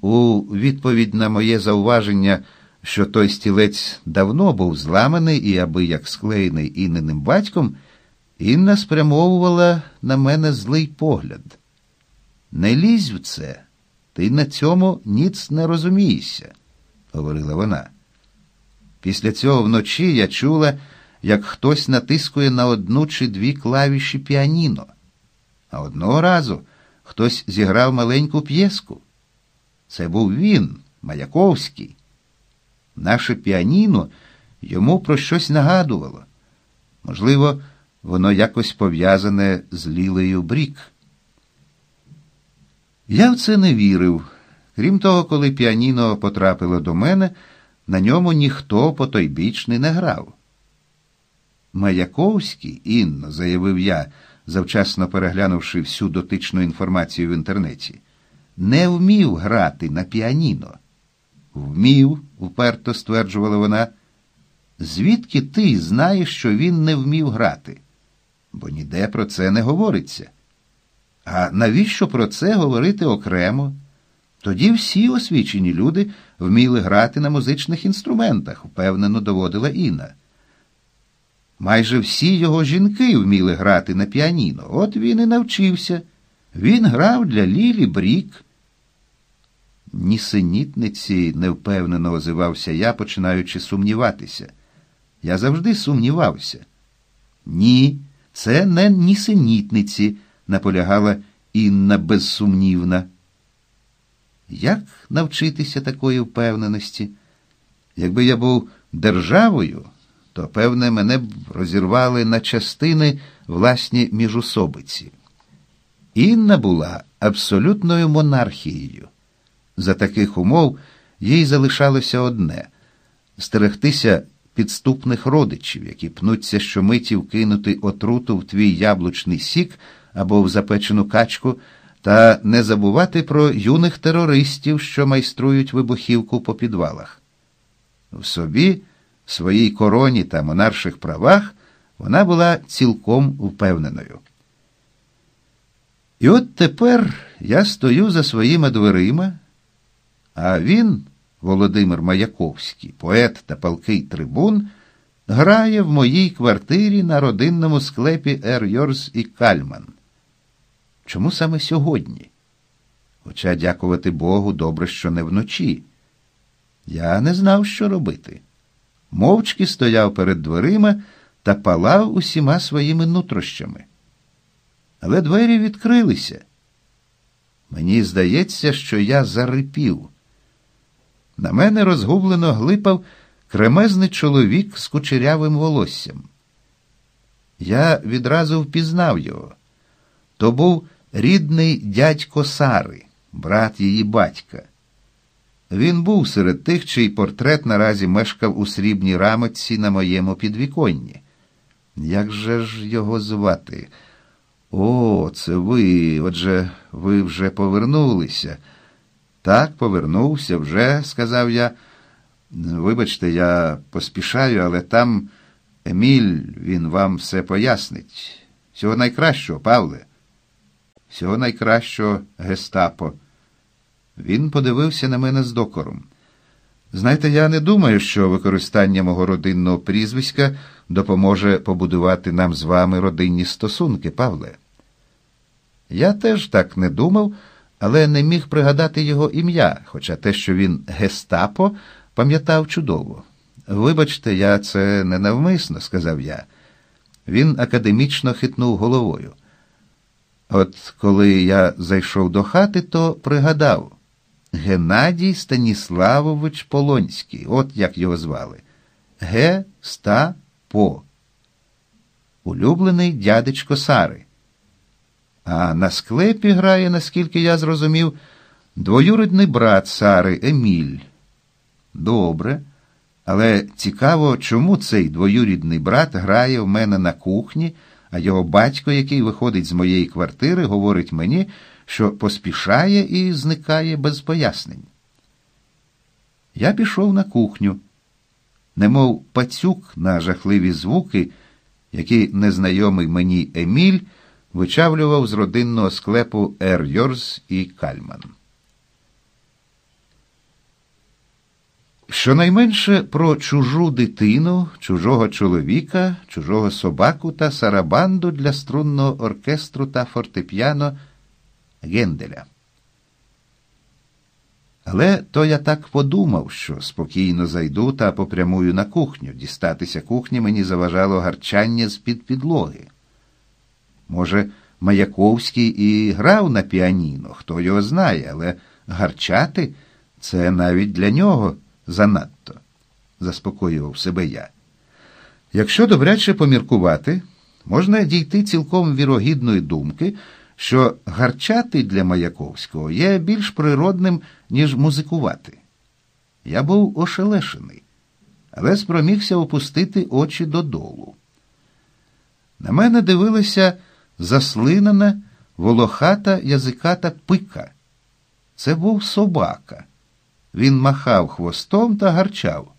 У відповідь на моє зауваження, що той стілець давно був зламаний і аби як склеєний інненим батьком, Інна спрямовувала на мене злий погляд. Не лізь в це, ти на цьому ніц не розумієшся, говорила вона. Після цього вночі я чула, як хтось натискує на одну чи дві клавіші піаніно, а одного разу хтось зіграв маленьку п'єску. Це був він, Маяковський. Наше піаніно йому про щось нагадувало. Можливо, воно якось пов'язане з Лілею Брік. Я в це не вірив. Крім того, коли піаніно потрапило до мене, на ньому ніхто потойбічний не грав. Маяковський, Інно, заявив я, завчасно переглянувши всю дотичну інформацію в інтернеті, не вмів грати на піаніно. Вмів, уперто стверджувала вона. Звідки ти знаєш, що він не вмів грати? Бо ніде про це не говориться. А навіщо про це говорити окремо? Тоді всі освічені люди вміли грати на музичних інструментах, впевнено доводила Інна. Майже всі його жінки вміли грати на піаніно. От він і навчився. Він грав для Лілі Брік. Нісенітниці, невпевнено озивався я, починаючи сумніватися. Я завжди сумнівався. Ні, це не нісенітниці, наполягала Інна безсумнівна. Як навчитися такої впевненості? Якби я був державою, то, певне, мене б розірвали на частини власні міжусобиці. Інна була абсолютною монархією. За таких умов їй залишалося одне стерегтися підступних родичів, які пнуться щомиті вкинути отруту в твій яблучний сік або в запечену качку, та не забувати про юних терористів, що майструють вибухівку по підвалах. В собі, в своїй короні та монарших правах вона була цілком впевненою. І от тепер я стою за своїми дверима, а він, Володимир Маяковський, поет та палкий трибун, грає в моїй квартирі на родинному склепі Ер Йорс і Кальман. Чому саме сьогодні? Хоча, дякувати Богу, добре, що не вночі. Я не знав, що робити. Мовчки стояв перед дверима та палав усіма своїми нутрощами. Але двері відкрилися. Мені здається, що я зарипів. На мене розгублено глипав кремезний чоловік з кучерявим волоссям. Я відразу впізнав його. То був рідний дядько Сари, брат її батька. Він був серед тих, чий портрет наразі мешкав у срібній рамочці на моєму підвіконні. Як же ж його звати? О, це ви. Отже, ви вже повернулися. Так, повернувся вже, сказав я. Вибачте, я поспішаю, але там Еміль, він вам все пояснить. Всього найкращого, Павле. Всього найкращого гестапо. Він подивився на мене з докором. Знаєте, я не думаю, що використання мого родинного прізвиська допоможе побудувати нам з вами родинні стосунки, Павле. Я теж так не думав, але не міг пригадати його ім'я, хоча те, що він гестапо, пам'ятав чудово. Вибачте, я це ненавмисно, сказав я. Він академічно хитнув головою. От коли я зайшов до хати, то пригадав Геннадій Станіславович Полонський, от як його звали. Ге ста по. Улюблений дядечко Сари. А на склепі грає, наскільки я зрозумів, двоюрідний брат Сари Еміль. Добре. Але цікаво, чому цей двоюрідний брат грає в мене на кухні, а його батько, який виходить з моєї квартири, говорить мені, що поспішає і зникає без пояснень. Я пішов на кухню, немов пацюк на жахливі звуки, які незнайомий мені Еміль вичавлював з родинного склепу Ер Йорз і Кальман. Щонайменше про чужу дитину, чужого чоловіка, чужого собаку та сарабанду для струнного оркестру та фортепіано Генделя. Але то я так подумав, що спокійно зайду та попрямую на кухню. Дістатися кухні мені заважало гарчання з-під підлоги. Може, Маяковський і грав на піаніно, хто його знає, але гарчати це навіть для нього занадто, заспокоював себе я. Якщо добряче поміркувати, можна дійти цілком вірогідної думки, що гарчати для Маяковського є більш природним, ніж музикувати. Я був ошелешений, але спромігся опустити очі додолу. На мене дивилася заслинена, волохата язиката пика. Це був собака. Він махав хвостом та гарчав.